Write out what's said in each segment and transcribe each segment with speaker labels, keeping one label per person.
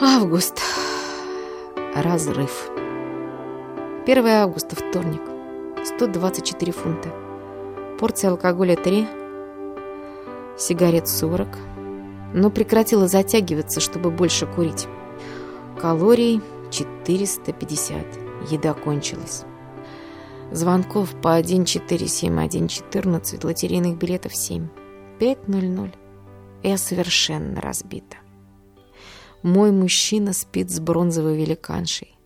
Speaker 1: Август. Разрыв. 1 августа, вторник. 124 фунта. Порция алкоголя 3. Сигарет 40. Но прекратила затягиваться, чтобы больше курить. Калорий 450. Еда кончилась. Звонков по 147, 114, лотерейных билетов 7. 5.00. Я совершенно разбита. Мой мужчина спит с бронзовой великаншей.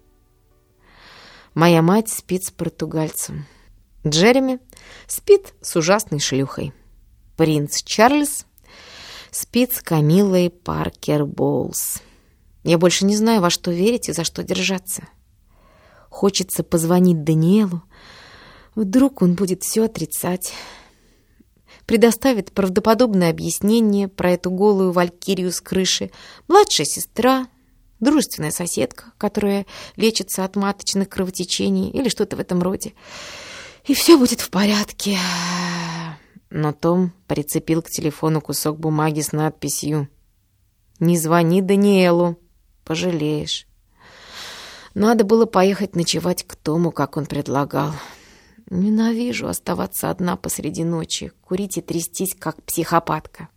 Speaker 1: Моя мать спит с португальцем. Джереми спит с ужасной шлюхой. Принц Чарльз спит с Камилой Паркер Боулс. Я больше не знаю, во что верить и за что держаться. Хочется позвонить Даниэлу. Вдруг он будет все отрицать предоставит правдоподобное объяснение про эту голую валькирию с крыши. Младшая сестра, дружественная соседка, которая лечится от маточных кровотечений или что-то в этом роде. И все будет в порядке. Но Том прицепил к телефону кусок бумаги с надписью «Не звони Даниэлу, пожалеешь». Надо было поехать ночевать к Тому, как он предлагал. Ненавижу оставаться одна посреди ночи, курить и трястись, как психопатка.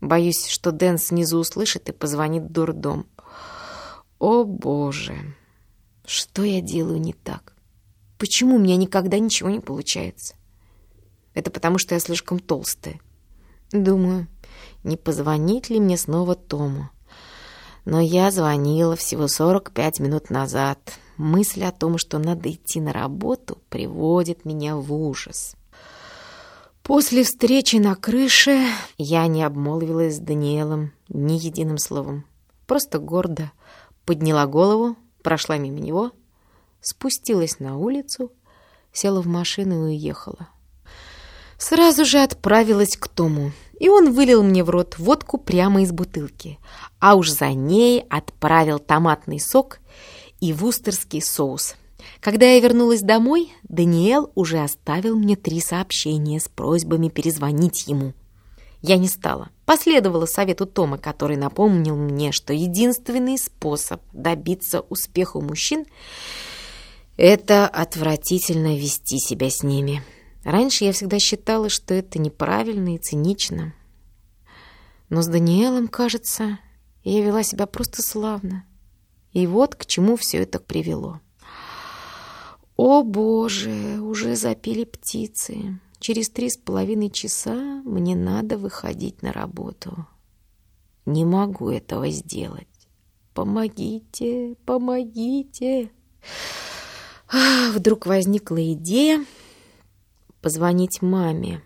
Speaker 1: Боюсь, что Дэн снизу услышит и позвонит дурдом. О, Боже! Что я делаю не так? Почему у меня никогда ничего не получается? Это потому, что я слишком толстая. Думаю, не позвонить ли мне снова Тому? Но я звонила всего 45 минут назад. Мысль о том, что надо идти на работу, приводит меня в ужас. После встречи на крыше я не обмолвилась с Даниэлом ни единым словом. Просто гордо подняла голову, прошла мимо него, спустилась на улицу, села в машину и уехала. Сразу же отправилась к Тому, и он вылил мне в рот водку прямо из бутылки, а уж за ней отправил томатный сок и вустерский соус. Когда я вернулась домой, Даниэл уже оставил мне три сообщения с просьбами перезвонить ему. Я не стала. Последовала совету Тома, который напомнил мне, что единственный способ добиться успеха у мужчин – это отвратительно вести себя с ними. Раньше я всегда считала, что это неправильно и цинично. Но с Даниэлом, кажется, я вела себя просто славно. И вот к чему все это привело. О, Боже, уже запели птицы. Через три с половиной часа мне надо выходить на работу. Не могу этого сделать. Помогите, помогите. Вдруг возникла идея позвонить маме.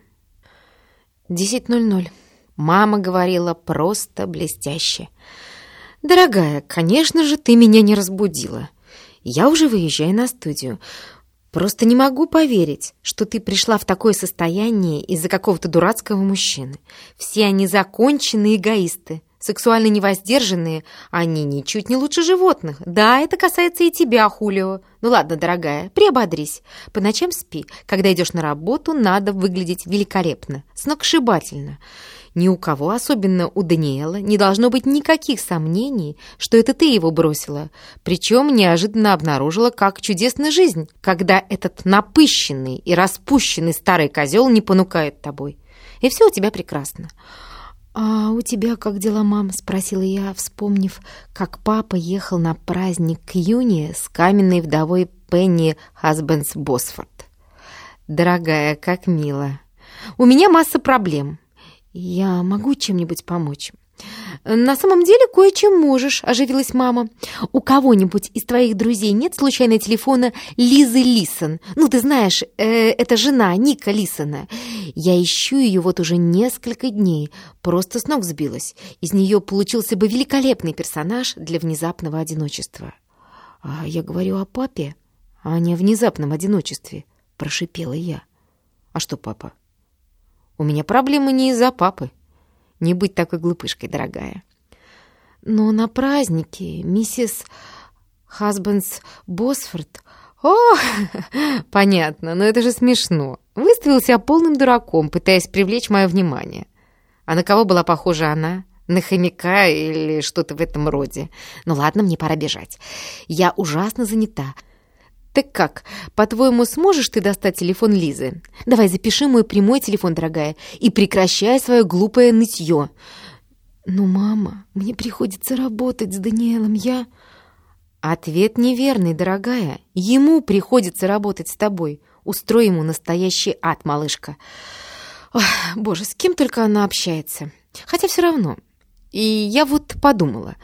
Speaker 1: 10.00. Мама говорила просто блестяще. «Дорогая, конечно же, ты меня не разбудила. Я уже выезжаю на студию. Просто не могу поверить, что ты пришла в такое состояние из-за какого-то дурацкого мужчины. Все они законченные эгоисты, сексуально невоздержанные, они ничуть не лучше животных. Да, это касается и тебя, Хулио. Ну ладно, дорогая, приободрись. По ночам спи. Когда идешь на работу, надо выглядеть великолепно, сногсшибательно. Ни у кого, особенно у Даниэла, не должно быть никаких сомнений, что это ты его бросила. Причем неожиданно обнаружила, как чудесна жизнь, когда этот напыщенный и распущенный старый козел не понукает тобой. И все у тебя прекрасно. «А у тебя как дела, мам?» — спросила я, вспомнив, как папа ехал на праздник к Юне с каменной вдовой Пенни Хасбенс Босфорд. «Дорогая, как мило. У меня масса проблем. «Я могу чем-нибудь помочь?» «На самом деле кое-чем можешь», — оживилась мама. «У кого-нибудь из твоих друзей нет случайно телефона Лизы Лисон? Ну, ты знаешь, э, это жена Ника Лисона. Я ищу ее вот уже несколько дней. Просто с ног сбилась. Из нее получился бы великолепный персонаж для внезапного одиночества». «А я говорю о папе, а не о внезапном одиночестве», — прошипела я. «А что папа? У меня проблемы не из-за папы. Не быть такой глупышкой, дорогая. Но на празднике миссис Хасбендс Босфорд... О, понятно, но это же смешно. Выставил себя полным дураком, пытаясь привлечь мое внимание. А на кого была похожа она? на хомяка или что-то в этом роде. Ну ладно, мне пора бежать. Я ужасно занята. Так как, по-твоему, сможешь ты достать телефон Лизы? Давай запиши мой прямой телефон, дорогая, и прекращай свое глупое нытье. Ну, мама, мне приходится работать с Даниэлом, я... Ответ неверный, дорогая. Ему приходится работать с тобой. Устрой ему настоящий ад, малышка. Ой, боже, с кем только она общается. Хотя все равно. И я вот подумала,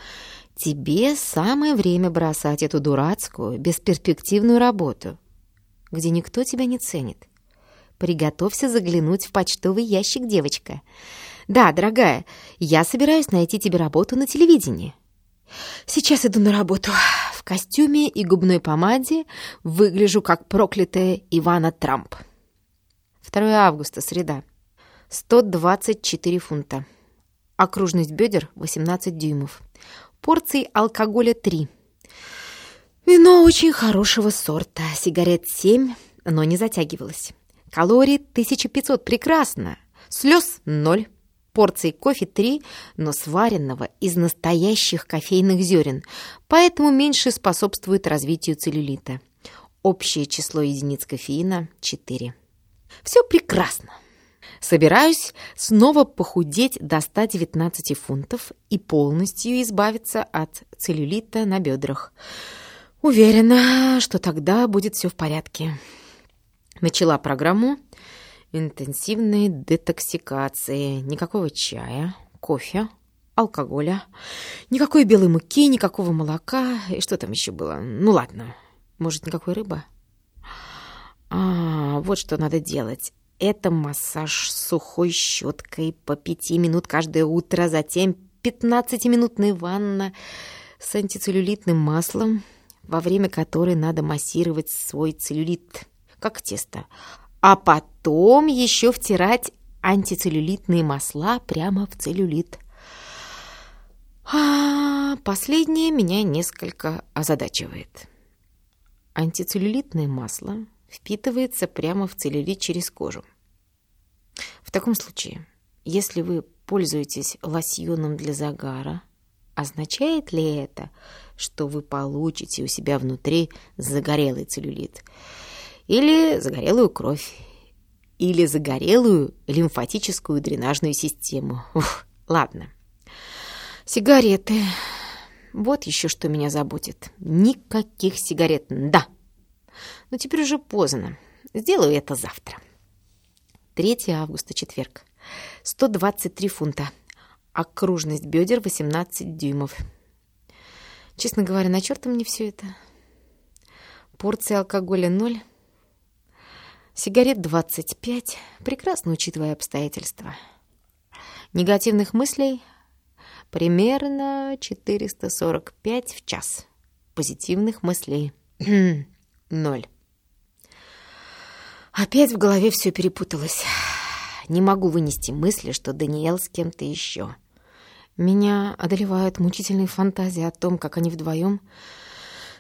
Speaker 1: тебе самое время бросать эту дурацкую, бесперспективную работу, где никто тебя не ценит. Приготовься заглянуть в почтовый ящик, девочка. Да, дорогая, я собираюсь найти тебе работу на телевидении. Сейчас иду на работу. В костюме и губной помаде выгляжу как проклятая Ивана Трамп. 2 августа, среда. 124 фунта. Окружность бедер 18 дюймов. Порций алкоголя 3. Вино очень хорошего сорта. Сигарет 7, но не затягивалось. Калорий 1500. Прекрасно. Слез 0. Порций кофе 3, но сваренного из настоящих кофейных зерен, поэтому меньше способствует развитию целлюлита. Общее число единиц кофеина 4. Все прекрасно. Собираюсь снова похудеть до 119 фунтов и полностью избавиться от целлюлита на бедрах. Уверена, что тогда будет все в порядке. Начала программу интенсивной детоксикации. Никакого чая, кофе, алкоголя, никакой белой муки, никакого молока. И что там еще было? Ну ладно, может, никакой рыбы? А, вот что надо делать. Это массаж сухой щеткой по пяти минут каждое утро, затем 15-минутная ванна с антицеллюлитным маслом, во время которой надо массировать свой целлюлит, как тесто, а потом еще втирать антицеллюлитные масла прямо в целлюлит. А последнее меня несколько озадачивает. Антицеллюлитное масло впитывается прямо в целлюлит через кожу. В таком случае, если вы пользуетесь лосьоном для загара, означает ли это, что вы получите у себя внутри загорелый целлюлит? Или загорелую кровь? Или загорелую лимфатическую дренажную систему? Ух, ладно. Сигареты. Вот еще что меня заботит. Никаких сигарет. Да, но теперь уже поздно. Сделаю это завтра. 3 августа, четверг. 123 фунта. Окружность бедер 18 дюймов. Честно говоря, на черта мне все это? Порция алкоголя 0. Сигарет 25. Прекрасно, учитывая обстоятельства. Негативных мыслей примерно 445 в час. Позитивных мыслей ноль. Опять в голове все перепуталось. Не могу вынести мысли, что Даниэл с кем-то еще. Меня одолевают мучительные фантазии о том, как они вдвоем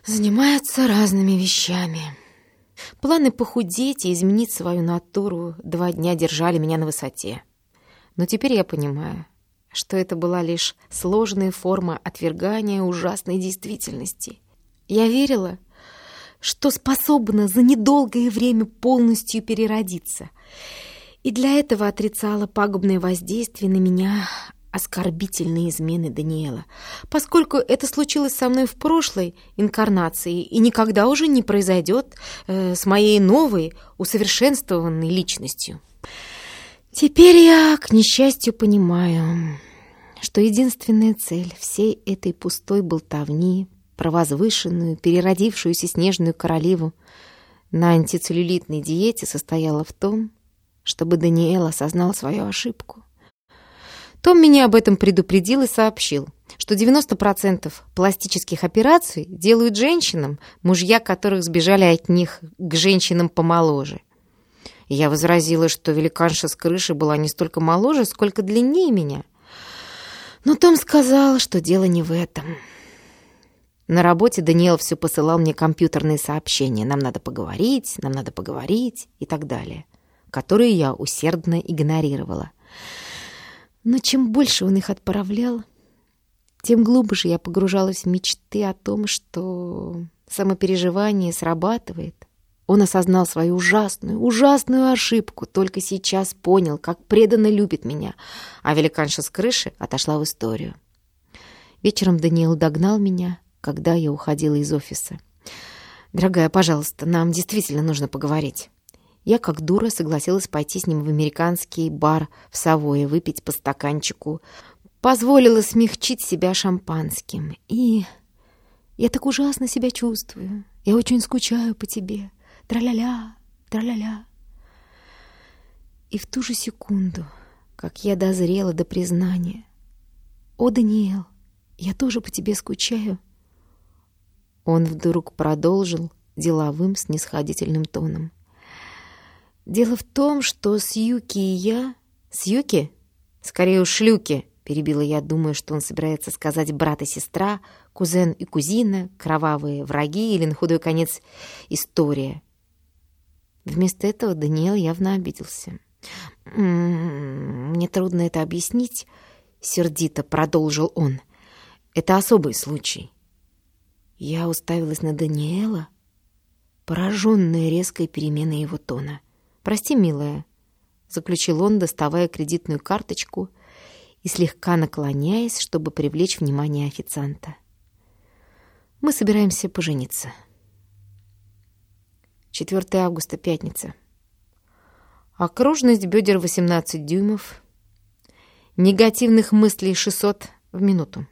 Speaker 1: занимаются разными вещами. Планы похудеть и изменить свою натуру два дня держали меня на высоте. Но теперь я понимаю, что это была лишь сложная форма отвергания ужасной действительности. Я верила, что способна за недолгое время полностью переродиться. И для этого отрицала пагубное воздействие на меня оскорбительные измены Даниэла, поскольку это случилось со мной в прошлой инкарнации и никогда уже не произойдет э, с моей новой, усовершенствованной личностью. Теперь я, к несчастью, понимаю, что единственная цель всей этой пустой болтовни про возвышенную, переродившуюся снежную королеву на антицеллюлитной диете состояла в том, чтобы Даниэл осознал свою ошибку. Том меня об этом предупредил и сообщил, что 90% пластических операций делают женщинам, мужья которых сбежали от них к женщинам помоложе. Я возразила, что великанша с крыши была не столько моложе, сколько длиннее меня. Но Том сказал, что дело не в этом. На работе Даниэл все посылал мне компьютерные сообщения. Нам надо поговорить, нам надо поговорить и так далее, которые я усердно игнорировала. Но чем больше он их отправлял, тем глубже я погружалась в мечты о том, что самопереживание срабатывает. Он осознал свою ужасную, ужасную ошибку, только сейчас понял, как преданно любит меня, а великанша с крыши отошла в историю. Вечером Даниил догнал меня, когда я уходила из офиса. «Дорогая, пожалуйста, нам действительно нужно поговорить». Я, как дура, согласилась пойти с ним в американский бар в Савое, выпить по стаканчику. Позволила смягчить себя шампанским. И я так ужасно себя чувствую. Я очень скучаю по тебе. Тра-ля-ля, тра-ля-ля. И в ту же секунду, как я дозрела до признания, «О, Даниэл, я тоже по тебе скучаю», он вдруг продолжил деловым снисходительным тоном. Дело в том, что с Юки и я... С Юки? Скорее уж шлюки, перебила я, думая, что он собирается сказать брат и сестра, кузен и кузина, кровавые враги или, на худой конец, история. Вместо этого Даниэл явно обиделся. «М-м, «Мне трудно это объяснить», — сердито продолжил он. «Это особый случай». Я уставилась на Даниэла, пораженная резкой переменой его тона. «Прости, милая», — заключил он, доставая кредитную карточку и слегка наклоняясь, чтобы привлечь внимание официанта. «Мы собираемся пожениться». 4 августа, пятница. Окружность бедер 18 дюймов. Негативных мыслей 600 в минуту.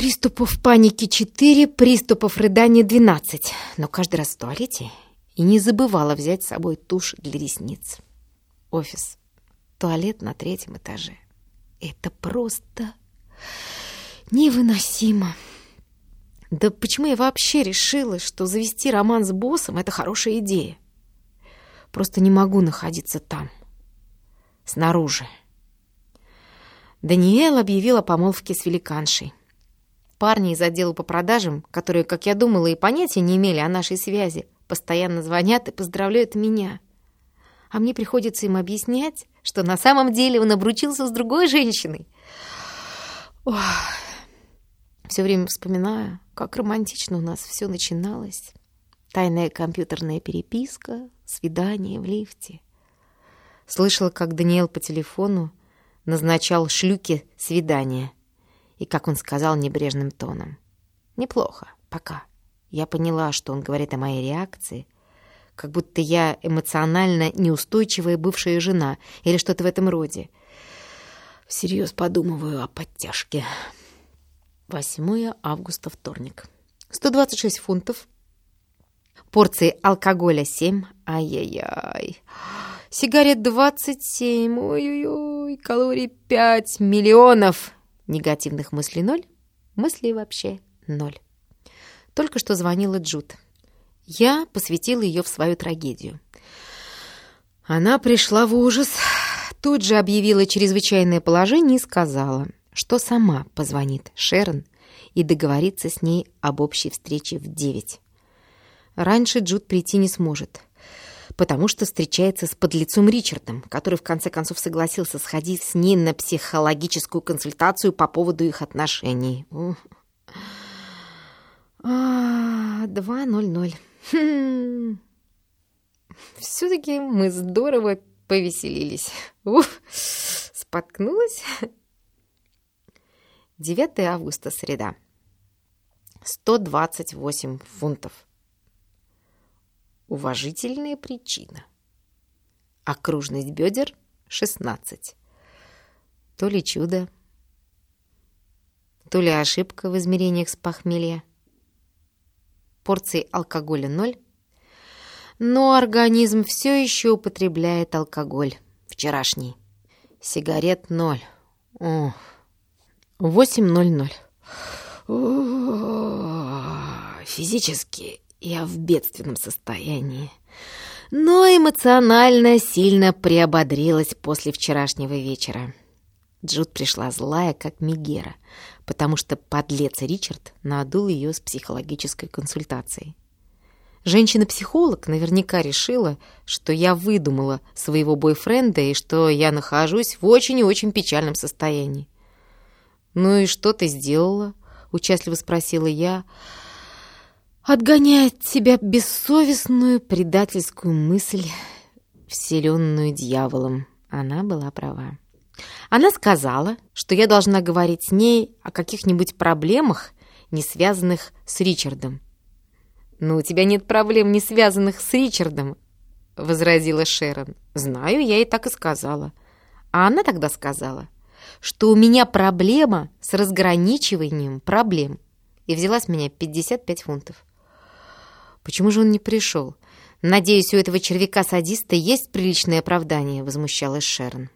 Speaker 1: Приступов паники 4, приступов рыдания 12. Но каждый раз в туалете и не забывала взять с собой тушь для ресниц. Офис. Туалет на третьем этаже. Это просто невыносимо. Да почему я вообще решила, что завести роман с боссом — это хорошая идея? Просто не могу находиться там, снаружи. Даниэл объявил о помолвке с великаншей. Парни из отдела по продажам, которые, как я думала, и понятия не имели о нашей связи, постоянно звонят и поздравляют меня. А мне приходится им объяснять, что на самом деле он обручился с другой женщиной. Ох. Все время вспоминаю, как романтично у нас все начиналось. Тайная компьютерная переписка, свидание в лифте. Слышала, как Даниэл по телефону назначал шлюке свидание. И как он сказал небрежным тоном. «Неплохо, пока». Я поняла, что он говорит о моей реакции, как будто я эмоционально неустойчивая бывшая жена или что-то в этом роде. Всерьез подумываю о подтяжке. 8 августа, вторник. 126 фунтов. Порции алкоголя 7. Ай-яй-яй. Сигарет 27. Ой-ой-ой. Калорий 5 миллионов. Негативных мыслей ноль. Мыслей вообще ноль. Только что звонила Джуд. Я посвятила ее в свою трагедию. Она пришла в ужас, тут же объявила чрезвычайное положение и сказала, что сама позвонит Шерон и договорится с ней об общей встрече в девять. Раньше Джуд прийти не сможет, потому что встречается с подлецом Ричардом, который в конце концов согласился сходить с ней на психологическую консультацию по поводу их отношений. А, два ноль ноль. Хм. Все-таки мы здорово повеселились. Уф, споткнулась. 9 августа, среда. 128 фунтов. Уважительная причина. Окружность бедер 16. То ли чудо, то ли ошибка в измерениях с похмелья порций алкоголя ноль. Но организм все еще употребляет алкоголь. Вчерашний. Сигарет ноль. Ноль ноль. Физически я в бедственном состоянии. Но эмоционально сильно приободрилась после вчерашнего вечера. Джуд пришла злая, как Мегера, потому что подлец Ричард надул ее с психологической консультацией. Женщина-психолог наверняка решила, что я выдумала своего бойфренда и что я нахожусь в очень и очень печальном состоянии. «Ну и что ты сделала?» — участливо спросила я, отгоняя от себя бессовестную предательскую мысль, вселенную дьяволом. Она была права. Она сказала, что я должна говорить с ней о каких-нибудь проблемах, не связанных с Ричардом. «Но у тебя нет проблем, не связанных с Ричардом», — возразила Шерон. «Знаю, я ей так и сказала». А она тогда сказала, что у меня проблема с разграничиванием проблем. И взяла с меня 55 фунтов. Почему же он не пришел? Надеюсь, у этого червяка-садиста есть приличное оправдание, возмущалась Шерон.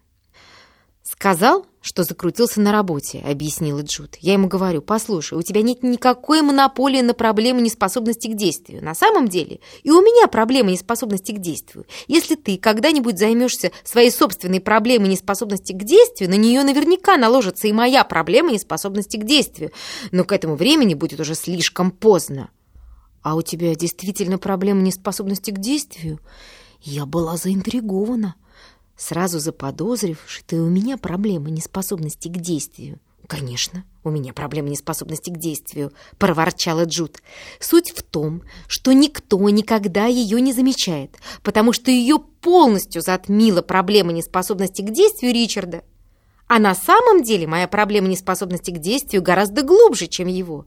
Speaker 1: «Сказал, что закрутился на работе», — объяснила Джуд. «Я ему говорю, послушай, у тебя нет никакой монополии на проблемы неспособности к действию. На самом деле и у меня проблема неспособности к действию. Если ты когда-нибудь займешься своей собственной проблемой неспособности к действию, на нее наверняка наложится и моя проблема неспособности к действию. Но к этому времени будет уже слишком поздно». «А у тебя действительно проблема неспособности к действию?» Я была заинтригована сразу заподозрив, что и у меня проблема неспособности к действию. «Конечно, у меня проблема неспособности к действию», — проворчала Джуд. «Суть в том, что никто никогда ее не замечает, потому что ее полностью затмила проблема неспособности к действию Ричарда. А на самом деле моя проблема неспособности к действию гораздо глубже, чем его».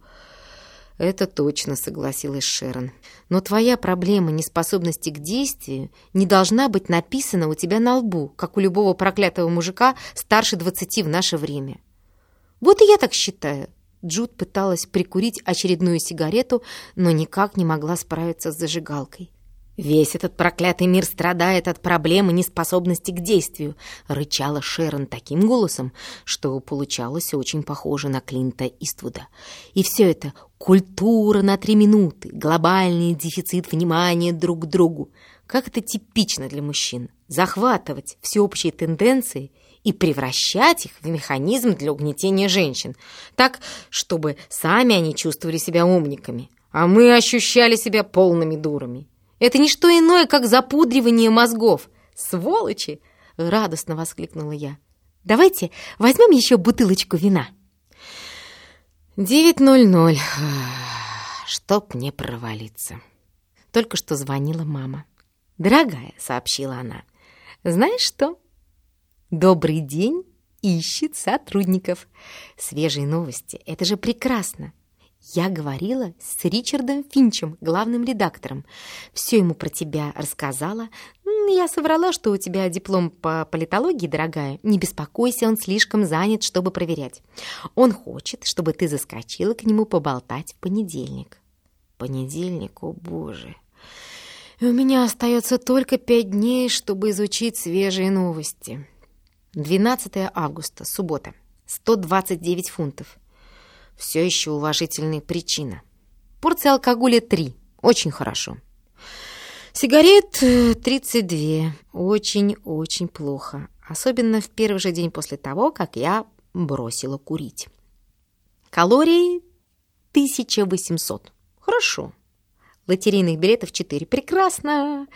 Speaker 1: «Это точно», — согласилась Шерон. «Но твоя проблема неспособности к действию не должна быть написана у тебя на лбу, как у любого проклятого мужика старше двадцати в наше время». «Вот и я так считаю». Джуд пыталась прикурить очередную сигарету, но никак не могла справиться с зажигалкой. «Весь этот проклятый мир страдает от проблемы неспособности к действию», — рычала Шерон таким голосом, что получалось очень похоже на Клинта Иствуда. «И все это культура на три минуты, глобальный дефицит внимания друг к другу. Как это типично для мужчин — захватывать всеобщие тенденции и превращать их в механизм для угнетения женщин, так, чтобы сами они чувствовали себя умниками, а мы ощущали себя полными дурами». Это не что иное, как запудривание мозгов. Сволочи!» — радостно воскликнула я. «Давайте возьмем еще бутылочку вина». «Девять ноль ноль. Чтоб не провалиться». Только что звонила мама. «Дорогая», — сообщила она, — «знаешь что? Добрый день ищет сотрудников. Свежие новости — это же прекрасно. Я говорила с Ричардом Финчем, главным редактором. Все ему про тебя рассказала. Я соврала, что у тебя диплом по политологии, дорогая. Не беспокойся, он слишком занят, чтобы проверять. Он хочет, чтобы ты заскочила к нему поболтать в понедельник. Понедельник, о боже. И у меня остается только пять дней, чтобы изучить свежие новости. 12 августа, суббота. 129 фунтов. Все еще уважительная причина. Порция алкоголя 3. Очень хорошо. Сигарет 32. Э, Очень-очень плохо. Особенно в первый же день после того, как я бросила курить. Калории 1800. Хорошо. Лотерейных билетов 4. Прекрасно.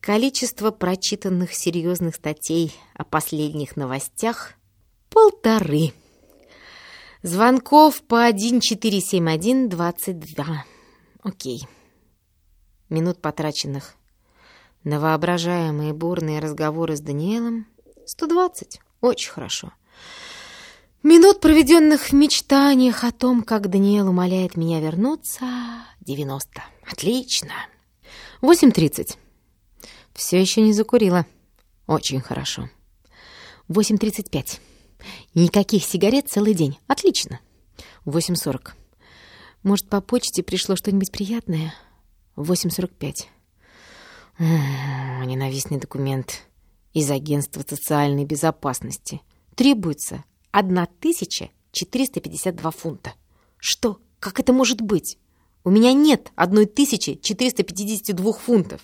Speaker 1: Количество прочитанных серьезных статей о последних новостях – полторы. Звонков по 1471-22. Окей. Минут потраченных на воображаемые бурные разговоры с Даниэлом 120. Очень хорошо. Минут, проведенных в мечтаниях о том, как Даниэл умоляет меня вернуться 90. Отлично. 8.30. Все еще не закурила. Очень хорошо. 8.35. Никаких сигарет целый день. Отлично. 8.40. Может, по почте пришло что-нибудь приятное? 8.45. Ненавистный документ из Агентства социальной безопасности. Требуется 1452 фунта. Что? Как это может быть? У меня нет 1452 фунтов.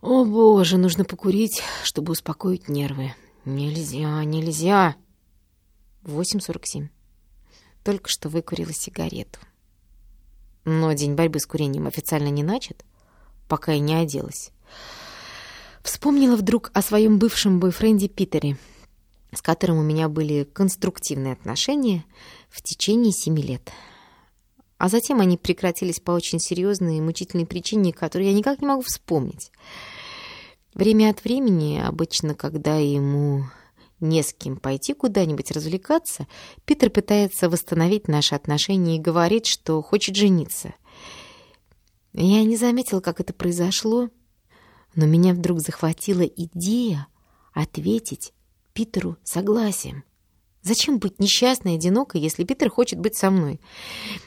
Speaker 1: О, боже, нужно покурить, чтобы успокоить нервы. Нельзя, нельзя. 8.47. Только что выкурила сигарету. Но день борьбы с курением официально не начат. пока я не оделась. Вспомнила вдруг о своем бывшем бойфренде Питере, с которым у меня были конструктивные отношения в течение семи лет. А затем они прекратились по очень серьезной и мучительной причине, которую я никак не могу вспомнить. Время от времени, обычно, когда ему не с кем пойти куда-нибудь развлекаться, Питер пытается восстановить наши отношения и говорит, что хочет жениться. Я не заметила, как это произошло, но меня вдруг захватила идея ответить Питеру согласием. Зачем быть несчастной и одинокой, если Питер хочет быть со мной?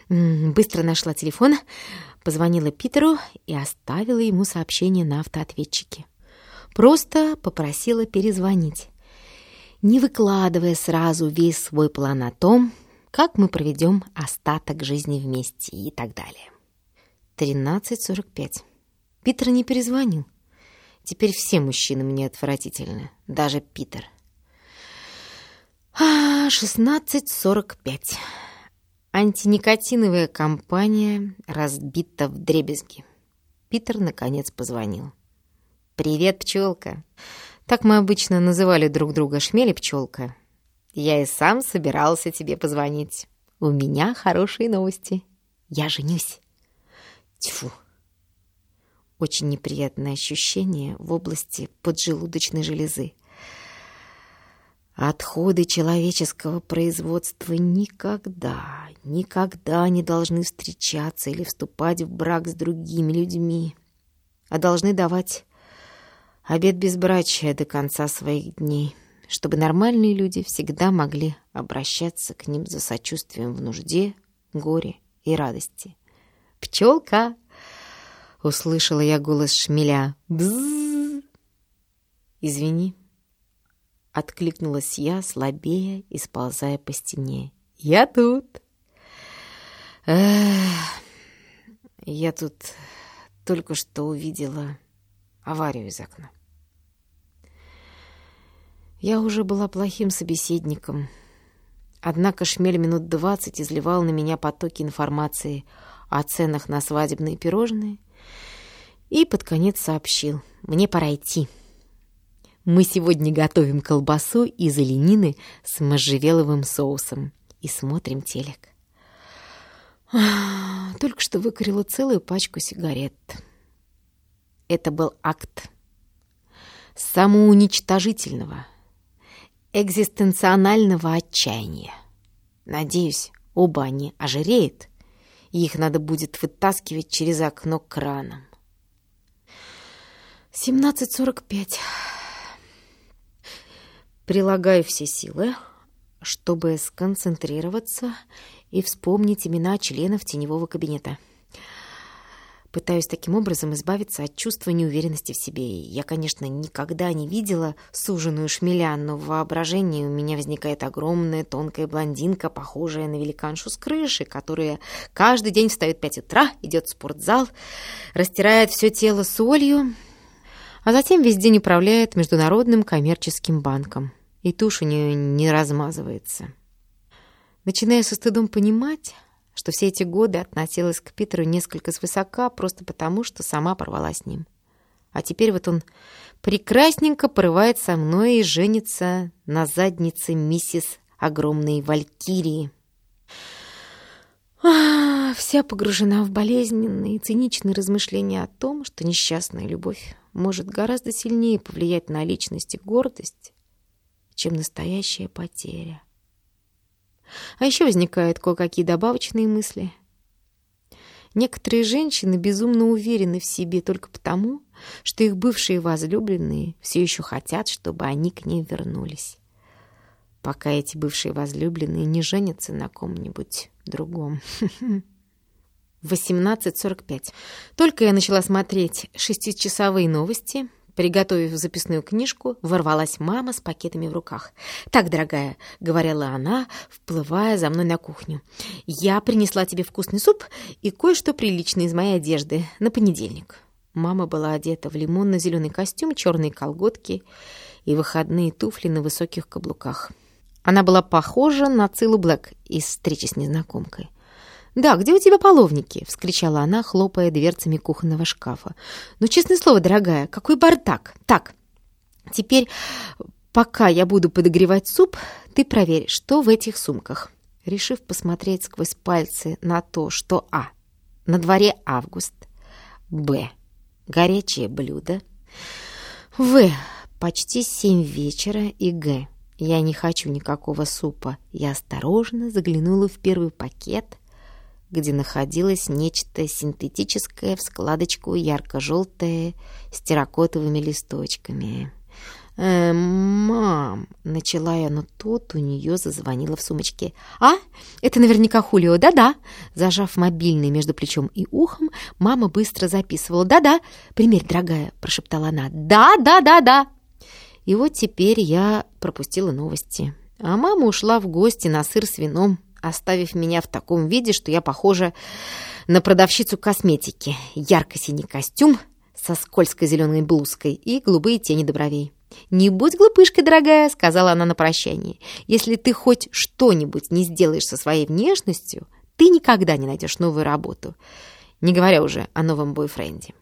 Speaker 1: Быстро нашла телефон, позвонила Питеру и оставила ему сообщение на автоответчике. Просто попросила перезвонить, не выкладывая сразу весь свой план о том, как мы проведем остаток жизни вместе и так далее. 13.45. Питер не перезвонил. Теперь все мужчины мне отвратительны, даже Питер. 16.45. Антиникотиновая компания разбита в дребезги. Питер, наконец, позвонил. «Привет, пчелка!» Так мы обычно называли друг друга шмель и пчелка. Я и сам собирался тебе позвонить. У меня хорошие новости. Я женюсь. Тьфу. Очень неприятное ощущение в области поджелудочной железы. Отходы человеческого производства никогда, никогда не должны встречаться или вступать в брак с другими людьми, а должны давать обет безбрачия до конца своих дней, чтобы нормальные люди всегда могли обращаться к ним за сочувствием в нужде, горе и радости. «Пчелка!» — услышала я голос шмеля. «Бззз!» «Извини», Откликнулась я, слабее и сползая по стене. «Я тут!» Я тут только что увидела аварию из окна. Я уже была плохим собеседником. Однако шмель минут двадцать изливал на меня потоки информации о ценах на свадебные пирожные и под конец сообщил. «Мне пора идти». Мы сегодня готовим колбасу из оленины с можжевеловым соусом и смотрим телек. Только что выкурила целую пачку сигарет. Это был акт самоуничтожительного, экзистенционального отчаяния. Надеюсь, оба они ожиреют, и их надо будет вытаскивать через окно краном. 17.45. Прилагаю все силы, чтобы сконцентрироваться и вспомнить имена членов теневого кабинета. Пытаюсь таким образом избавиться от чувства неуверенности в себе. Я, конечно, никогда не видела суженую шмеля, но в воображении у меня возникает огромная тонкая блондинка, похожая на великаншу с крыши, которая каждый день встает в пять утра, идет в спортзал, растирает все тело солью, а затем весь день управляет Международным коммерческим банком и тушь у нее не размазывается. Начинаю со стыдом понимать, что все эти годы относилась к Питеру несколько свысока, просто потому, что сама порвала с ним. А теперь вот он прекрасненько порывает со мной и женится на заднице миссис огромной валькирии. А, вся погружена в болезненные и циничные размышления о том, что несчастная любовь может гораздо сильнее повлиять на личность и гордость, чем настоящая потеря. А еще возникают кое-какие добавочные мысли. Некоторые женщины безумно уверены в себе только потому, что их бывшие возлюбленные все еще хотят, чтобы они к ней вернулись. Пока эти бывшие возлюбленные не женятся на ком-нибудь другом. 18.45. Только я начала смотреть шестичасовые новости, Приготовив записную книжку, ворвалась мама с пакетами в руках. «Так, дорогая», — говорила она, вплывая за мной на кухню, «я принесла тебе вкусный суп и кое-что приличное из моей одежды на понедельник». Мама была одета в лимонно-зеленый костюм, черные колготки и выходные туфли на высоких каблуках. Она была похожа на Цилу Блэк из «Встречи с незнакомкой». «Да, где у тебя половники?» — вскричала она, хлопая дверцами кухонного шкафа. «Ну, честное слово, дорогая, какой бардак! Так, теперь, пока я буду подогревать суп, ты проверь, что в этих сумках». Решив посмотреть сквозь пальцы на то, что А. На дворе август. Б. Горячее блюдо. В. Почти семь вечера. И Г. Я не хочу никакого супа. Я осторожно заглянула в первый пакет, где находилось нечто синтетическое в складочку ярко-желтое с терракотовыми листочками. «Э, «Мам!» — начала я, но тут у нее зазвонила в сумочке. «А? Это наверняка Хулио, да-да!» Зажав мобильный между плечом и ухом, мама быстро записывала. «Да-да! Примерь, дорогая!» — прошептала она. «Да-да-да-да!» И вот теперь я пропустила новости. А мама ушла в гости на сыр с вином, оставив меня в таком виде, что я похожа на продавщицу косметики. Ярко-синий костюм со скользкой зеленой блузкой и голубые тени до. «Не будь глупышкой, дорогая», — сказала она на прощании. «Если ты хоть что-нибудь не сделаешь со своей внешностью, ты никогда не найдешь новую работу, не говоря уже о новом бойфренде».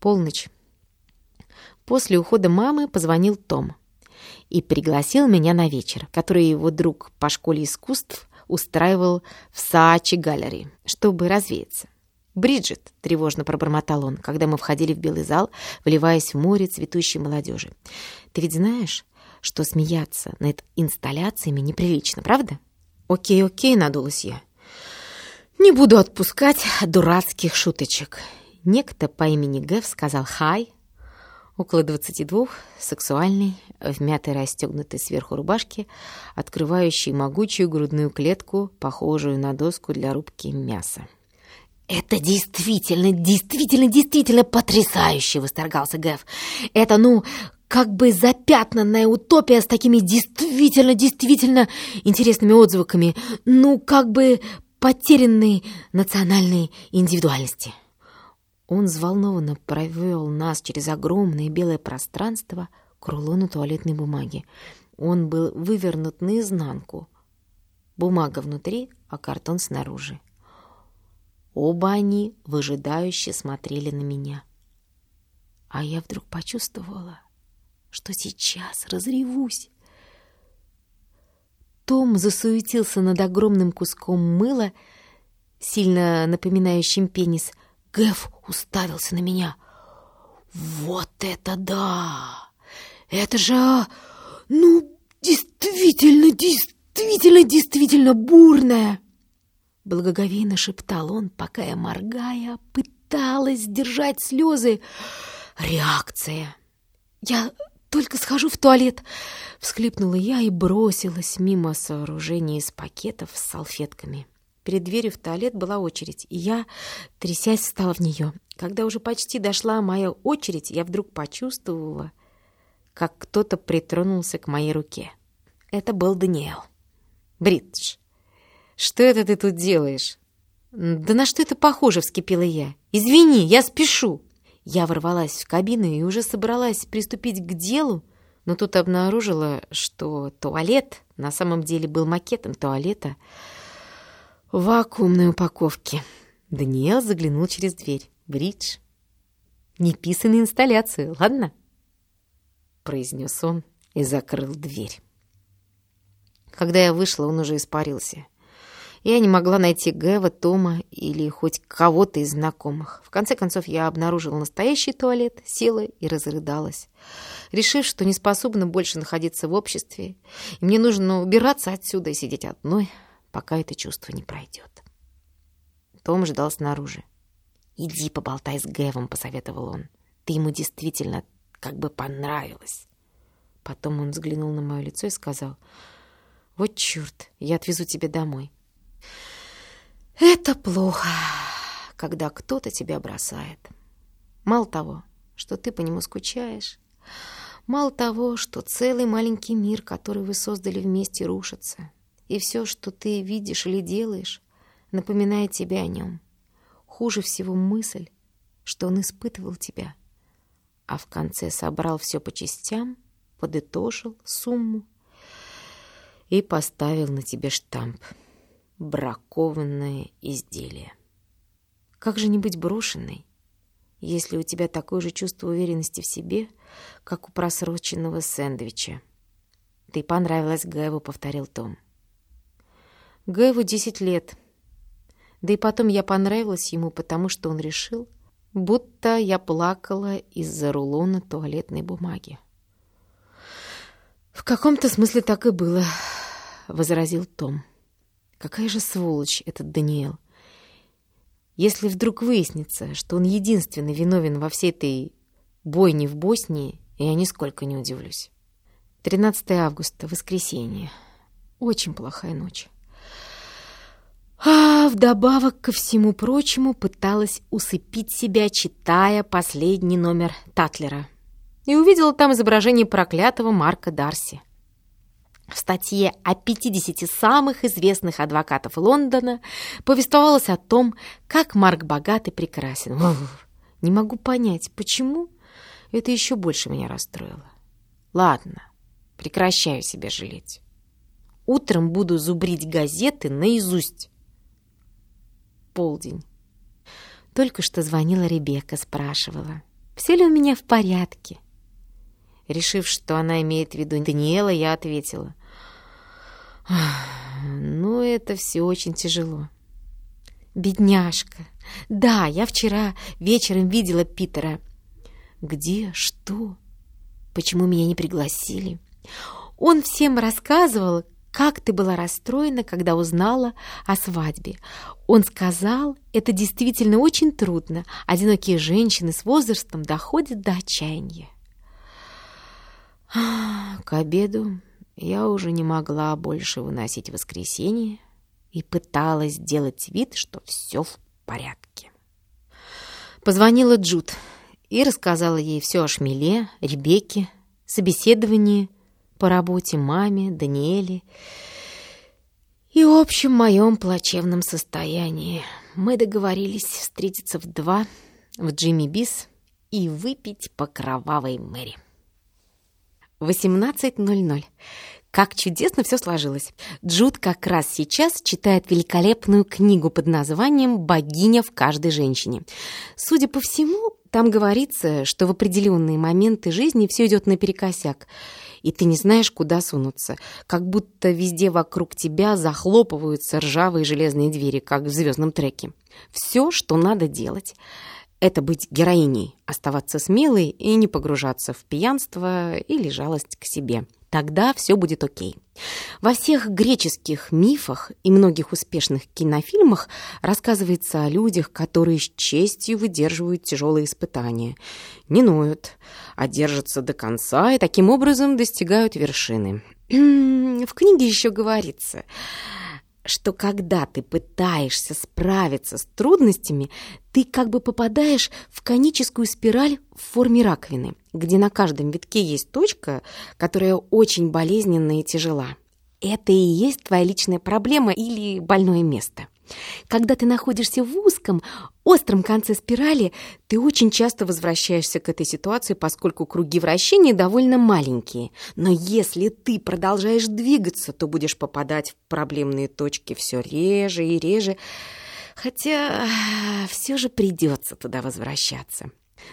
Speaker 1: Полночь. После ухода мамы позвонил Том и пригласил меня на вечер, который его друг по школе искусств устраивал в Саачи Галлери, чтобы развеяться. «Бриджит», — тревожно пробормотал он, когда мы входили в белый зал, вливаясь в море цветущей молодежи. «Ты ведь знаешь, что смеяться над инсталляциями неприлично, правда?» «Окей, окей», — надулась я. «Не буду отпускать дурацких шуточек». Некто по имени Гэв сказал «Хай», около двадцати двух, сексуальный, в мятой расстегнутой сверху рубашке, открывающий могучую грудную клетку, похожую на доску для рубки мяса. «Это действительно, действительно, действительно потрясающе!» — восторгался Гэв. «Это, ну, как бы запятнанная утопия с такими действительно, действительно интересными отзвуками. Ну, как бы потерянной национальной индивидуальности». Он взволнованно провел нас через огромное белое пространство к рулону туалетной бумаги. Он был вывернут наизнанку. Бумага внутри, а картон снаружи. Оба они выжидающе смотрели на меня. А я вдруг почувствовала, что сейчас разревусь. Том засуетился над огромным куском мыла, сильно напоминающим пенис. Гэф уставился на меня. «Вот это да! Это же, ну, действительно, действительно, действительно бурная!» Благоговейно шептал он, пока я, моргая, пыталась сдержать слезы. Реакция. «Я только схожу в туалет!» Всхлипнула я и бросилась мимо сооружения из пакетов с салфетками. Перед дверью в туалет была очередь, и я, трясясь, встала в нее. Когда уже почти дошла моя очередь, я вдруг почувствовала, как кто-то притронулся к моей руке. Это был Даниэл. «Бридж, «Что это ты тут делаешь?» «Да на что это похоже?» — вскипела я. «Извини, я спешу!» Я ворвалась в кабину и уже собралась приступить к делу, но тут обнаружила, что туалет на самом деле был макетом туалета в вакуумной упаковке. Даниэл заглянул через дверь. «Бридж, неписанная инсталляция, ладно?» произнес он и закрыл дверь. Когда я вышла, он уже испарился. Я не могла найти Гэва, Тома или хоть кого-то из знакомых. В конце концов, я обнаружила настоящий туалет, села и разрыдалась, решив, что не способна больше находиться в обществе, и мне нужно убираться отсюда и сидеть одной, пока это чувство не пройдет. Том ждал снаружи. «Иди поболтай с Гэвом», — посоветовал он. «Ты ему действительно как бы понравилась». Потом он взглянул на мое лицо и сказал, «Вот черт, я отвезу тебя домой». Это плохо, когда кто-то тебя бросает. Мало того, что ты по нему скучаешь, мало того, что целый маленький мир, который вы создали вместе, рушится, и все, что ты видишь или делаешь, напоминает тебе о нем. Хуже всего мысль, что он испытывал тебя, а в конце собрал все по частям, подытожил сумму и поставил на тебе штамп. бракованное изделие. Как же не быть брошенной, если у тебя такое же чувство уверенности в себе, как у просроченного сэндвича? «Ты понравилась Гэву», — повторил Том. Гэву десять лет. Да и потом я понравилась ему, потому что он решил, будто я плакала из-за рулона туалетной бумаги. «В каком-то смысле так и было», — возразил Том. «Какая же сволочь этот Даниэл! Если вдруг выяснится, что он единственный виновен во всей этой бойне в Боснии, я нисколько не удивлюсь. 13 августа, воскресенье. Очень плохая ночь. А вдобавок ко всему прочему пыталась усыпить себя, читая последний номер Татлера. И увидела там изображение проклятого Марка Дарси. В статье о 50 самых известных адвокатов Лондона повествовалось о том, как Марк богат и прекрасен. Не могу понять, почему это еще больше меня расстроило. Ладно, прекращаю себя жалеть. Утром буду зубрить газеты наизусть полдень. Только что звонила Ребекка, спрашивала, все ли у меня в порядке. Решив, что она имеет в виду Даниэла, я ответила, ну, это все очень тяжело. Бедняжка. Да, я вчера вечером видела Питера. Где? Что? Почему меня не пригласили? Он всем рассказывал, как ты была расстроена, когда узнала о свадьбе. Он сказал, это действительно очень трудно. Одинокие женщины с возрастом доходят до отчаяния. К обеду я уже не могла больше выносить воскресенье и пыталась сделать вид, что все в порядке. Позвонила Джуд и рассказала ей все о Шмеле, Ребекке, собеседовании по работе, маме, Даниэле и общем моем плачевном состоянии. Мы договорились встретиться в два в Джимми Бис и выпить по кровавой Мэри. 18.00. Как чудесно все сложилось. Джуд как раз сейчас читает великолепную книгу под названием «Богиня в каждой женщине». Судя по всему, там говорится, что в определенные моменты жизни все идет наперекосяк, и ты не знаешь, куда сунуться, как будто везде вокруг тебя захлопываются ржавые железные двери, как в звездном треке. Все, что надо делать, это быть героиней, оставаться смелой и не погружаться в пьянство или жалость к себе. Тогда все будет окей. Во всех греческих мифах и многих успешных кинофильмах рассказывается о людях, которые с честью выдерживают тяжелые испытания, не ноют, а держатся до конца и таким образом достигают вершины. В книге еще говорится – что когда ты пытаешься справиться с трудностями, ты как бы попадаешь в коническую спираль в форме раковины, где на каждом витке есть точка, которая очень болезненная и тяжела. Это и есть твоя личная проблема или больное место. Когда ты находишься в узком, остром конце спирали, ты очень часто возвращаешься к этой ситуации, поскольку круги вращения довольно маленькие. Но если ты продолжаешь двигаться, то будешь попадать в проблемные точки все реже и реже, хотя все же придется туда возвращаться.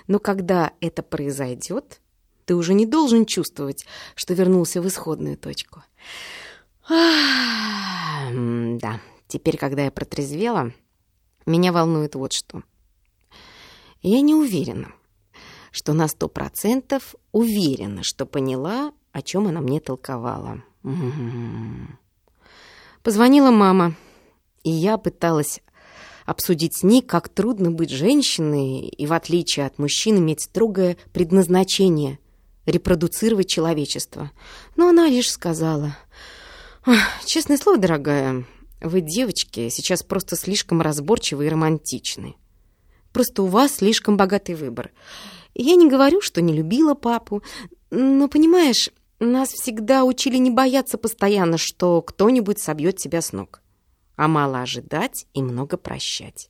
Speaker 1: Но когда это произойдет, ты уже не должен чувствовать, что вернулся в исходную точку. А, да, Теперь, когда я протрезвела, меня волнует вот что. Я не уверена, что на сто процентов уверена, что поняла, о чем она мне толковала. Позвонила мама, и я пыталась обсудить с ней, как трудно быть женщиной и, в отличие от мужчин, иметь строгое предназначение — репродуцировать человечество. Но она лишь сказала, «Честное слово, дорогая, вы, девочки, сейчас просто слишком разборчивы и романтичны. Просто у вас слишком богатый выбор. Я не говорю, что не любила папу, но, понимаешь, нас всегда учили не бояться постоянно, что кто-нибудь собьет тебя с ног, а мало ожидать и много прощать.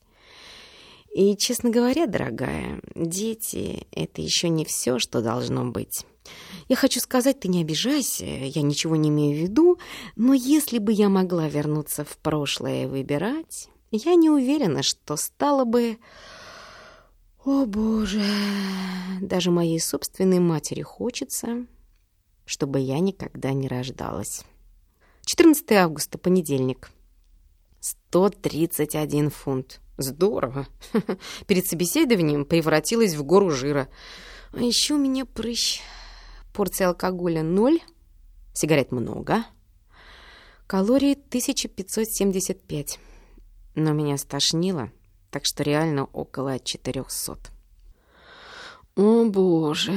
Speaker 1: И, честно говоря, дорогая, дети — это еще не все, что должно быть. Я хочу сказать, ты не обижайся, я ничего не имею в виду, но если бы я могла вернуться в прошлое и выбирать, я не уверена, что стала бы... О, Боже! Даже моей собственной матери хочется, чтобы я никогда не рождалась. 14 августа, понедельник. 131 фунт. Здорово. Перед собеседованием превратилась в гору жира. А еще у меня прыщ. Порция алкоголя ноль, сигарет много, калории 1575. Но меня стошнило, так что реально около 400. О, боже,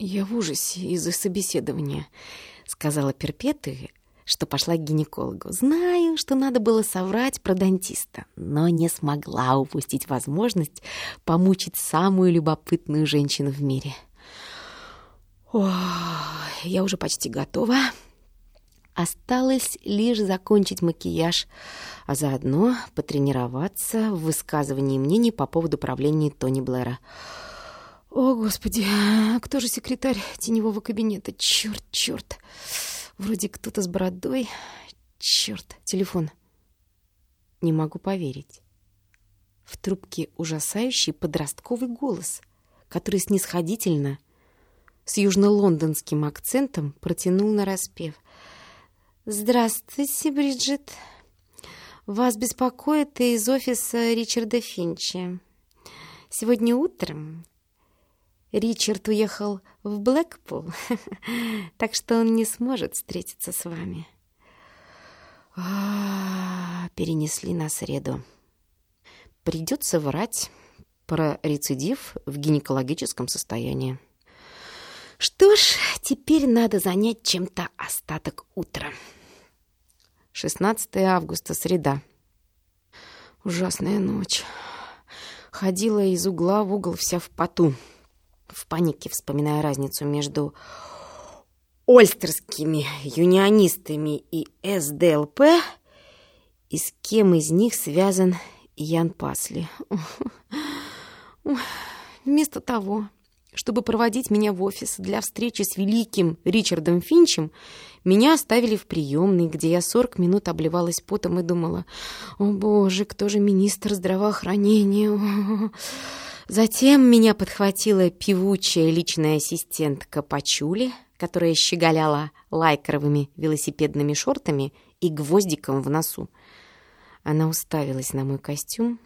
Speaker 1: я в ужасе из-за собеседования, сказала Перпеты, что пошла к гинекологу. Знаю, что надо было соврать про дантиста, но не смогла упустить возможность помучить самую любопытную женщину в мире — Я уже почти готова. Осталось лишь закончить макияж, а заодно потренироваться в высказывании мнений по поводу правления Тони Блэра. О, Господи, кто же секретарь теневого кабинета? Черт, черт. Вроде кто-то с бородой. Черт, телефон. Не могу поверить. В трубке ужасающий подростковый голос, который снисходительно с южно-лондонским акцентом протянул на распев. «Здравствуйте, Бриджит. Вас беспокоит из офиса Ричарда Финча. Сегодня утром Ричард уехал в Блэкпул, так что он не сможет встретиться с вами». А, перенесли на среду. Придется врать про рецидив в гинекологическом состоянии. Что ж, теперь надо занять чем-то остаток утра. 16 августа, среда. Ужасная ночь. Ходила из угла в угол вся в поту. В панике, вспоминая разницу между ольстерскими юнионистами и СДЛП, и с кем из них связан Ян Пасли. Вместо того, чтобы проводить меня в офис для встречи с великим Ричардом Финчем, меня оставили в приемной, где я 40 минут обливалась потом и думала, «О, боже, кто же министр здравоохранения?» Затем меня подхватила певучая личная ассистентка Пачули, которая щеголяла лайкровыми велосипедными шортами и гвоздиком в носу. Она уставилась на мой костюм,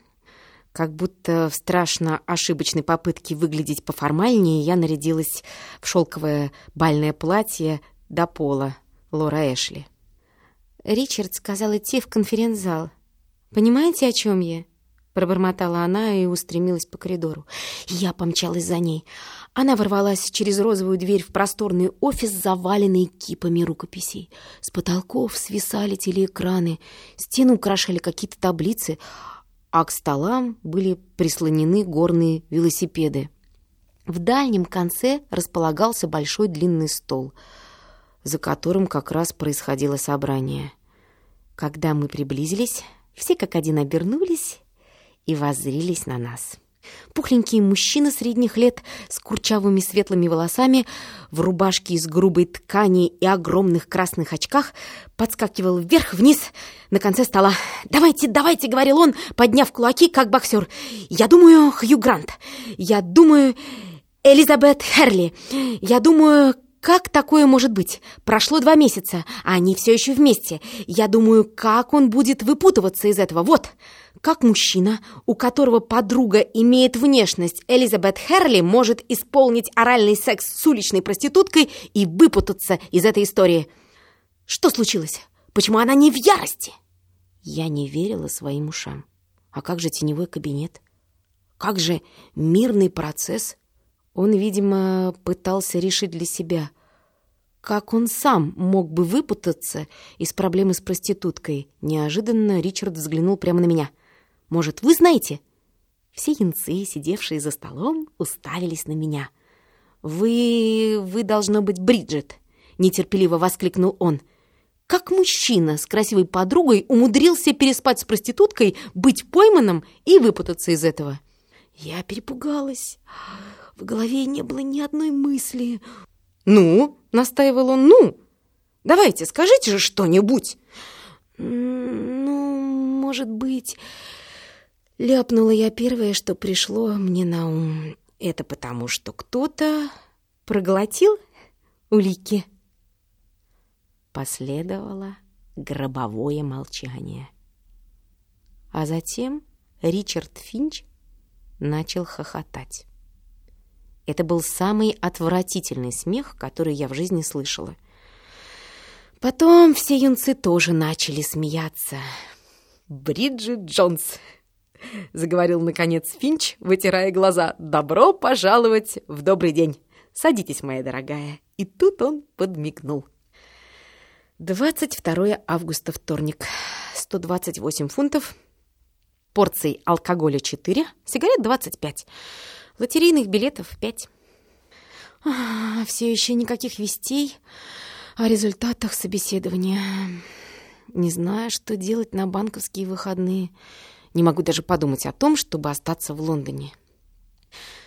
Speaker 1: как будто в страшно ошибочной попытке выглядеть поформальнее, я нарядилась в шелковое бальное платье до пола Лора Эшли. Ричард сказал идти в конференц-зал. «Понимаете, о чем я?» Пробормотала она и устремилась по коридору. Я помчалась за ней. Она ворвалась через розовую дверь в просторный офис, заваленный кипами рукописей. С потолков свисали телеэкраны, стены украшали какие-то таблицы, а к столам были прислонены горные велосипеды. В дальнем конце располагался большой длинный стол, за которым как раз происходило собрание. Когда мы приблизились, все как один обернулись и воззрились на нас. Пухленький мужчина средних лет с курчавыми светлыми волосами, в рубашке из грубой ткани и огромных красных очках подскакивал вверх-вниз на конце стола. «Давайте, давайте!» — говорил он, подняв кулаки, как боксер. «Я думаю, Хью Грант. Я думаю, Элизабет Херли. Я думаю, как такое может быть? Прошло два месяца, а они все еще вместе. Я думаю, как он будет выпутываться из этого? Вот!» Как мужчина, у которого подруга имеет внешность Элизабет Херли, может исполнить оральный секс с уличной проституткой и выпутаться из этой истории? Что случилось? Почему она не в ярости? Я не верила своим ушам. А как же теневой кабинет? Как же мирный процесс? Он, видимо, пытался решить для себя, как он сам мог бы выпутаться из проблемы с проституткой. Неожиданно Ричард взглянул прямо на меня — может, вы знаете?» Все янцы, сидевшие за столом, уставились на меня. «Вы... вы, должно быть, Бриджит!» — нетерпеливо воскликнул он. «Как мужчина с красивой подругой умудрился переспать с проституткой, быть пойманным и выпутаться из этого?» Я перепугалась. В голове не было ни одной мысли.
Speaker 2: «Ну?» — настаивал он. «Ну? Давайте, скажите же что-нибудь!»
Speaker 1: «Ну, может быть...» Ляпнула я первое, что пришло мне на ум. Это потому, что кто-то проглотил улики. Последовало гробовое молчание. А затем Ричард Финч начал хохотать. Это был самый отвратительный смех, который я в жизни слышала. Потом все юнцы тоже начали смеяться.
Speaker 2: «Бриджит Джонс!» — заговорил, наконец, Финч, вытирая глаза. «Добро пожаловать в добрый день! Садитесь, моя дорогая!» И тут он подмигнул.
Speaker 1: 22 августа, вторник. 128 фунтов. Порций алкоголя 4, сигарет 25. Лотерейных билетов 5. А, все еще никаких вестей о результатах собеседования. Не знаю, что делать на банковские выходные. Не могу даже подумать о том, чтобы остаться в Лондоне.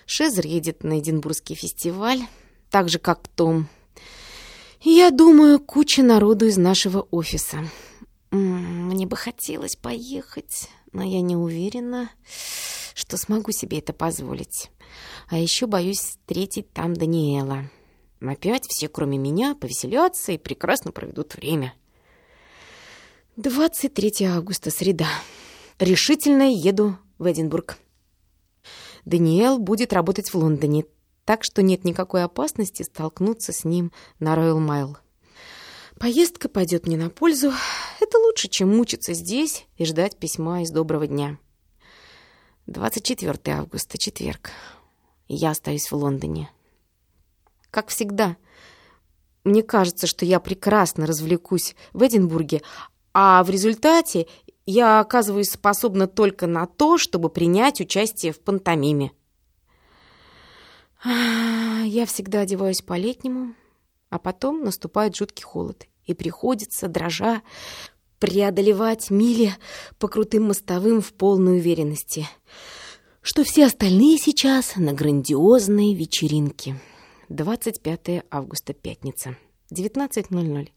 Speaker 1: Шезер едет на Эдинбургский фестиваль, так же, как Том. Я думаю, куча народу из нашего офиса. Мне бы хотелось поехать, но я не уверена, что смогу себе это позволить. А еще боюсь встретить там Даниэла. Опять все, кроме меня, повеселятся и прекрасно проведут время. 23 августа, среда. Решительно еду в Эдинбург. Даниэл будет работать в Лондоне, так что нет никакой опасности столкнуться с ним на Роyal Майл. Поездка пойдет мне на пользу. Это лучше, чем мучиться здесь и ждать письма из доброго дня. 24 августа, четверг. Я остаюсь в Лондоне. Как всегда, мне кажется, что я прекрасно развлекусь в Эдинбурге, а в результате я оказываюсь способна только на то, чтобы принять участие в пантомиме. Я всегда одеваюсь по-летнему, а потом наступает жуткий холод, и приходится, дрожа, преодолевать мили по крутым мостовым в полной уверенности, что все остальные сейчас на грандиозной вечеринке. 25 августа, пятница, 19.00.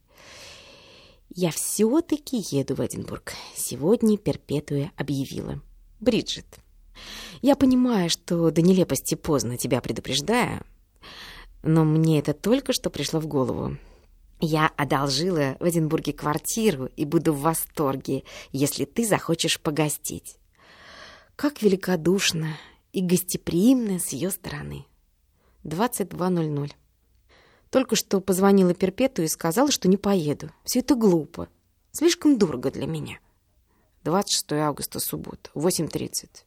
Speaker 1: Я все-таки еду в Эдинбург. Сегодня Перпетуя объявила. Бриджит, я понимаю, что до нелепости поздно тебя предупреждаю, но мне это только что пришло в голову. Я одолжила в Эдинбурге квартиру и буду в восторге, если ты захочешь погостить. Как великодушно и гостеприимно с ее стороны. 22.00. Только что позвонила Перпету и сказала, что не поеду. Все это глупо. Слишком дорого для меня. 26 августа, суббота, 8.30.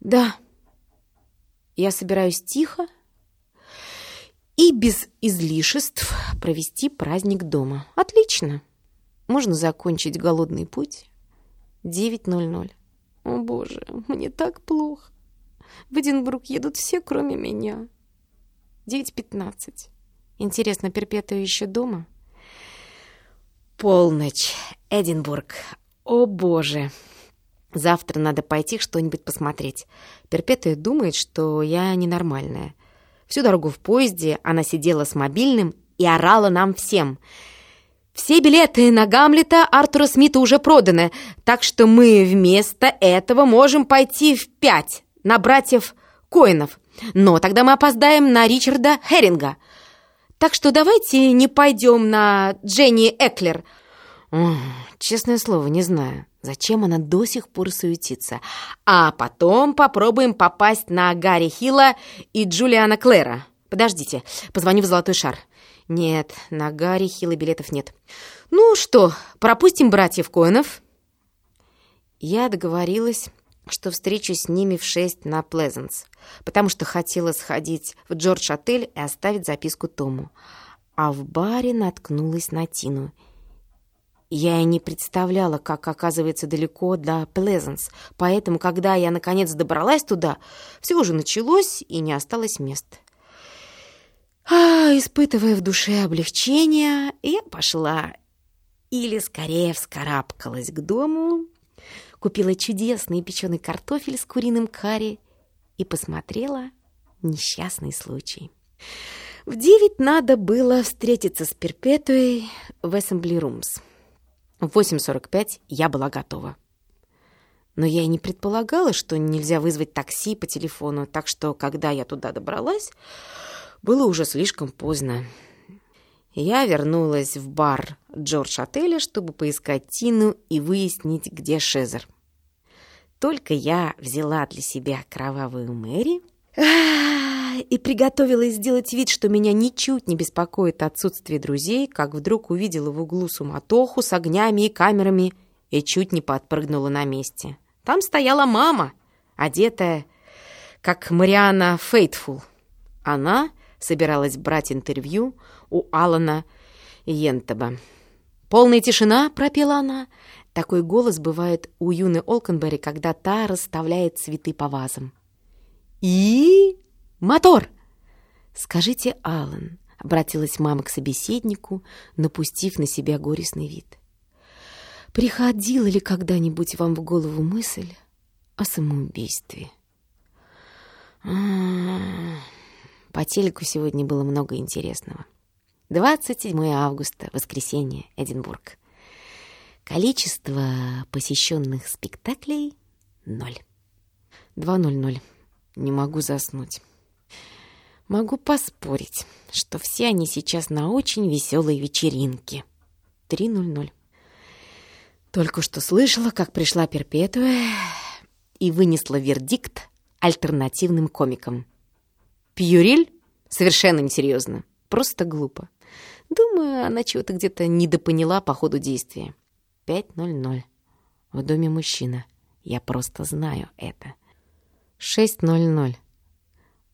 Speaker 1: Да, я собираюсь тихо и без излишеств провести праздник дома. Отлично. Можно закончить голодный путь. 9.00. О, боже, мне так плохо. В Эдинбург едут все, кроме меня. 9.15. Интересно, Перпетуя еще дома? Полночь. Эдинбург. О, боже. Завтра надо пойти что-нибудь посмотреть. Перпетуя думает, что я ненормальная. Всю дорогу в поезде она сидела с мобильным и орала нам всем. «Все билеты на Гамлета Артура Смита уже проданы, так что мы вместо этого можем пойти в пять на братьев Коинов. Но тогда мы опоздаем на Ричарда Херинга. Так что давайте не пойдем на Дженни Эклер». Честное слово, не знаю, зачем она до сих пор суетится. А потом попробуем попасть на Гарри Хилла и Джулиана Клэра. Подождите, позвоню в «Золотой шар». Нет, на Гарри Хилла билетов нет. Ну что, пропустим братьев Коинов? Я договорилась, что встречусь с ними в шесть на Плезенс, потому что хотела сходить в Джордж-отель и оставить записку Тому. А в баре наткнулась на Тину — я и не представляла, как оказывается далеко до Плезенс, поэтому, когда я наконец добралась туда, все уже началось и не осталось мест. А, испытывая в душе облегчение, я пошла или скорее вскарабкалась к дому, купила чудесный печеный картофель с куриным карри и посмотрела Несчастный случай. В девять надо было встретиться с Перпетуей в Assembly Rooms. В 8.45 я была готова. Но я и не предполагала, что нельзя вызвать такси по телефону, так что, когда я туда добралась, было уже слишком поздно. Я вернулась в бар Джордж отеля, чтобы поискать Тину и выяснить, где Шезер. Только я взяла для себя кровавую Мэри и приготовилась сделать вид, что меня ничуть не беспокоит отсутствие друзей, как вдруг увидела в углу суматоху с огнями и камерами и чуть не подпрыгнула на месте. Там стояла мама, одетая, как Мариана Фейтфул. Она собиралась брать интервью у Алана Йентеба. «Полная тишина», — пропела она. Такой голос бывает у юной Олкенберри, когда та расставляет цветы по вазам. «И? Мотор!» «Скажите, Алан», — обратилась мама к собеседнику, напустив на себя горестный вид. «Приходила ли когда-нибудь вам в голову мысль о самоубийстве?» -а. По телеку сегодня было много интересного. 27 августа, воскресенье, Эдинбург. Количество посещенных спектаклей — ноль. 2.00. Не могу заснуть. Могу поспорить, что все они сейчас на очень веселой вечеринке. 3.00. Только что слышала, как пришла Перпетуя и вынесла вердикт альтернативным комикам. Пьюриль? Совершенно несерьезно. Просто глупо. Думаю, она чего-то где-то недопоняла по ходу действия. 5.00. В доме мужчина. Я просто знаю это. 6.00.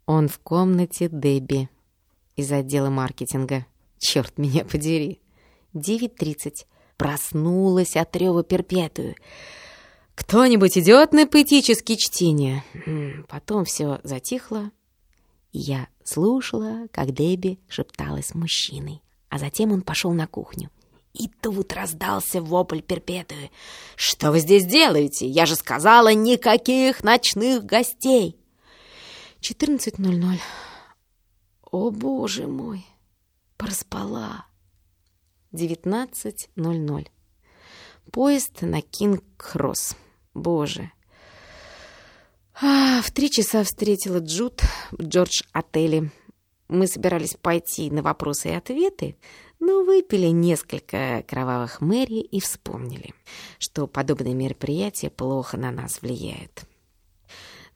Speaker 1: Он в комнате Дебби из отдела маркетинга. Черт меня подери. 9.30. Проснулась от рева перпетую. Кто-нибудь идет на поэтические чтения? Потом все затихло, я слушала, как Дебби шепталась с мужчиной, а затем он пошел на кухню. И тут раздался вопль Перпетуи. «Что вы здесь делаете? Я же сказала, никаких ночных гостей!» 14.00. О, боже мой! Проспала. 19.00. Поезд на Кинг-Кросс. Боже, а, в три часа встретила Джуд в Джордж-отеле. Мы собирались пойти на вопросы и ответы, но выпили несколько кровавых мэри и вспомнили, что подобные мероприятия плохо на нас влияют.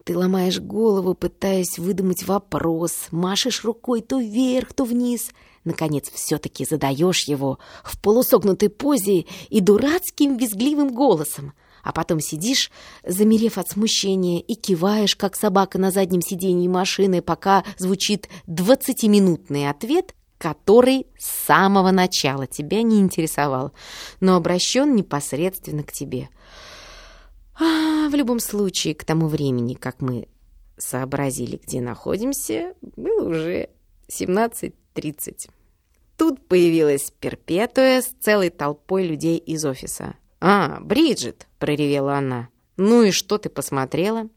Speaker 1: Ты ломаешь голову, пытаясь выдумать вопрос, машешь рукой то вверх, то вниз. Наконец, все-таки задаешь его в полусогнутой позе и дурацким визгливым голосом — а потом сидишь, замерев от смущения, и киваешь, как собака на заднем сиденье машины, пока звучит двадцатиминутный ответ, который с самого начала тебя не интересовал, но обращен непосредственно к тебе. А, в любом случае, к тому времени, как мы сообразили, где находимся, было уже 17.30. Тут появилась Перпетуя с целой толпой людей из офиса. «А, Бриджит!» — проревела она. «Ну и что ты посмотрела?»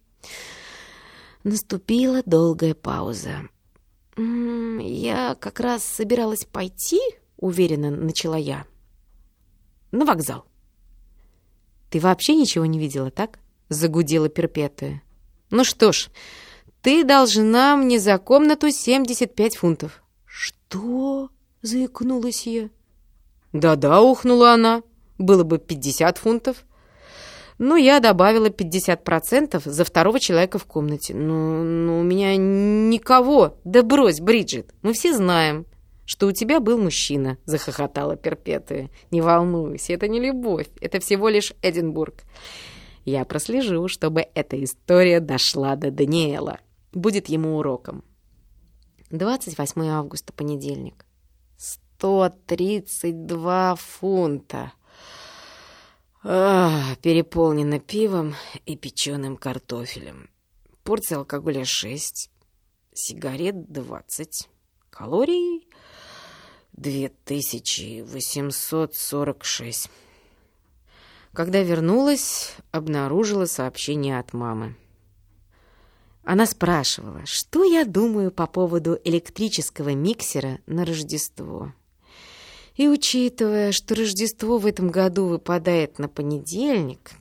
Speaker 1: Наступила долгая пауза. «Я как раз собиралась пойти», — уверенно начала я. «На вокзал». «Ты вообще ничего не видела, так?» — загудела Перпетуя. «Ну что ж, ты должна мне за комнату 75 фунтов». «Что?» — заикнулась я. «Да-да», — ухнула она было бы 50 фунтов. Но я добавила 50% за второго человека в комнате. Ну, ну, у меня никого. Да брось, Бриджит, мы все знаем, что у тебя был мужчина, захохотала Перпетуя. Не волнуйся, это не любовь, это всего лишь Эдинбург. Я прослежу, чтобы эта история дошла до Даниэла. Будет ему уроком. 28 августа, понедельник. 132 фунта. А, переполнено пивом и печеным картофелем. Порция алкоголя 6, сигарет 20, калорий 2846. Когда вернулась, обнаружила сообщение от мамы. Она спрашивала, что я думаю по поводу электрического миксера на Рождество. И учитывая, что Рождество в этом году выпадает на понедельник,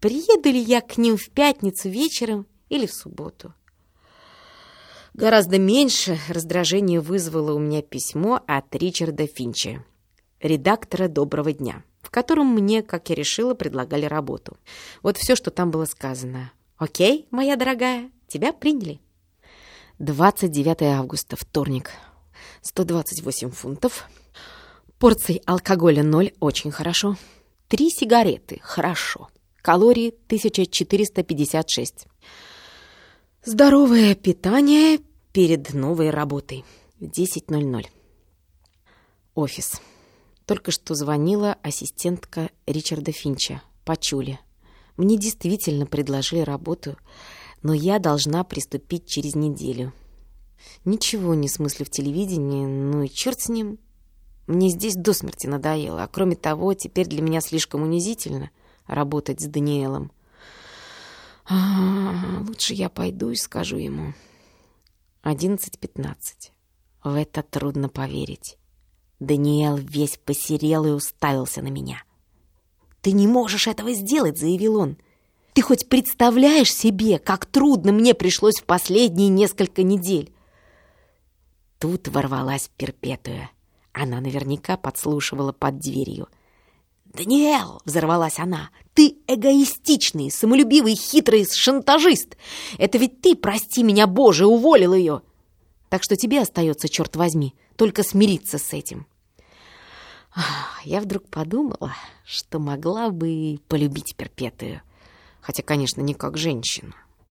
Speaker 1: приеду ли я к ним в пятницу вечером или в субботу? Гораздо меньше раздражения вызвало у меня письмо от Ричарда Финча, редактора «Доброго дня», в котором мне, как я решила, предлагали работу. Вот все, что там было сказано. «Окей, моя дорогая, тебя приняли». 29 августа, вторник. 128 фунтов. Порций алкоголя 0, очень хорошо. Три сигареты, хорошо. Калории 1456. Здоровое питание перед новой работой. 10.00. Офис. Только что звонила ассистентка Ричарда Финча по Чуле. Мне действительно предложили работу, но я должна приступить через неделю. Ничего не смыслю в телевидении, ну и черт с ним. Мне здесь до смерти надоело, а кроме того, теперь для меня слишком унизительно работать с Даниэлом. А, лучше я пойду и скажу ему. 11.15. В это трудно поверить. Даниэл весь посерел и уставился на меня. «Ты не можешь этого сделать», — заявил он. «Ты хоть представляешь себе, как трудно мне пришлось в последние несколько недель?» Тут ворвалась Перпетуя. Она наверняка подслушивала под дверью — «Даниэл!» — взорвалась она. «Ты эгоистичный, самолюбивый, хитрый шантажист! Это ведь ты, прости меня, Боже, уволил ее! Так что тебе остается, черт возьми, только смириться с этим!» Я вдруг подумала, что могла бы полюбить Перпетую, хотя, конечно, не как женщину.